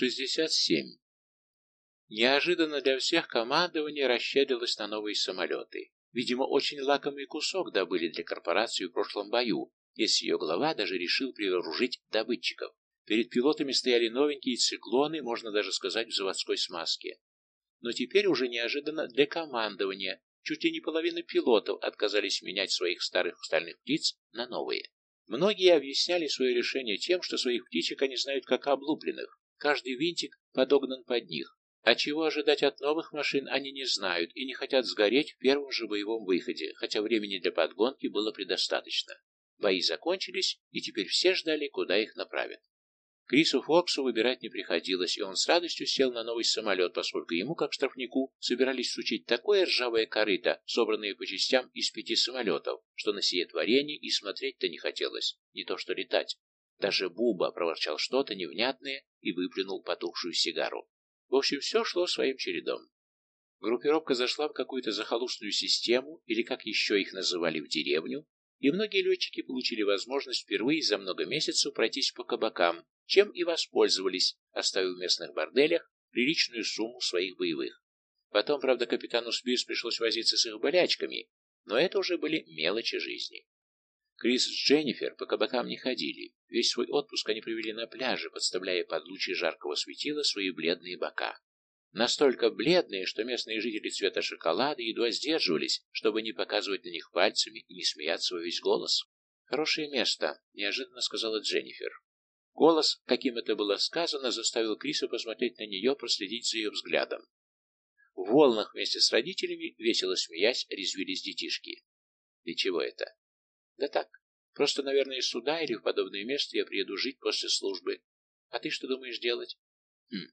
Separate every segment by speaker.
Speaker 1: 67. Неожиданно для всех командование расщедрилось на новые самолеты. Видимо, очень лакомый кусок добыли для корпорации в прошлом бою, если ее глава даже решил перевооружить добытчиков. Перед пилотами стояли новенькие циклоны, можно даже сказать, в заводской смазке. Но теперь уже неожиданно для командования чуть ли не половина пилотов отказались менять своих старых стальных птиц на новые. Многие объясняли свое решение тем, что своих птичек они знают как облупленных, Каждый винтик подогнан под них. А чего ожидать от новых машин они не знают и не хотят сгореть в первом же боевом выходе, хотя времени для подгонки было предостаточно. Бои закончились, и теперь все ждали, куда их направят. Крису Фоксу выбирать не приходилось, и он с радостью сел на новый самолет, поскольку ему, как штрафнику, собирались сучить такое ржавое корыто, собранное по частям из пяти самолетов, что на сие творение и смотреть-то не хотелось, не то что летать. Даже Буба проворчал что-то невнятное и выплюнул потухшую сигару. В общем, все шло своим чередом. Группировка зашла в какую-то захолустную систему, или как еще их называли в деревню, и многие летчики получили возможность впервые за много месяцев пройтись по кабакам, чем и воспользовались, оставив в местных борделях приличную сумму своих боевых. Потом, правда, капитану Спирс пришлось возиться с их болячками, но это уже были мелочи жизни. Крис с Дженнифер по кабакам не ходили. Весь свой отпуск они провели на пляже, подставляя под лучи жаркого светила свои бледные бока. Настолько бледные, что местные жители цвета шоколада едва сдерживались, чтобы не показывать на них пальцами и не смеяться во весь голос. «Хорошее место», — неожиданно сказала Дженнифер. Голос, каким это было сказано, заставил Криса посмотреть на нее, проследить за ее взглядом. В волнах вместе с родителями, весело смеясь, резвились детишки. «И чего это?» Да так, просто, наверное, сюда или в подобное место я приеду жить после службы. А ты что думаешь делать? Хм,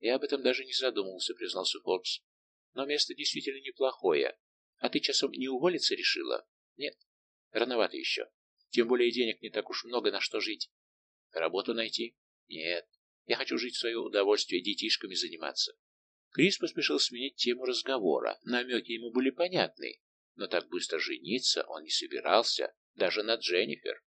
Speaker 1: я об этом даже не задумывался, признался Фокс. Но место действительно неплохое. А ты часом не уволиться решила? Нет, рановато еще. Тем более денег не так уж много, на что жить. Работу найти? Нет, я хочу жить в свое удовольствие, детишками заниматься. Крис поспешил сменить тему разговора. Намеки ему были понятны, но так быстро жениться он не собирался, даже на Дженнифер.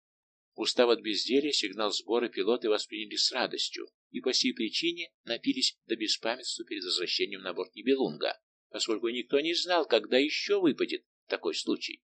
Speaker 1: Устав от безделья, сигнал сбора пилоты восприняли с радостью и по сей причине напились до беспамятства перед возвращением на борт Нибелунга, поскольку никто не знал, когда еще выпадет такой случай.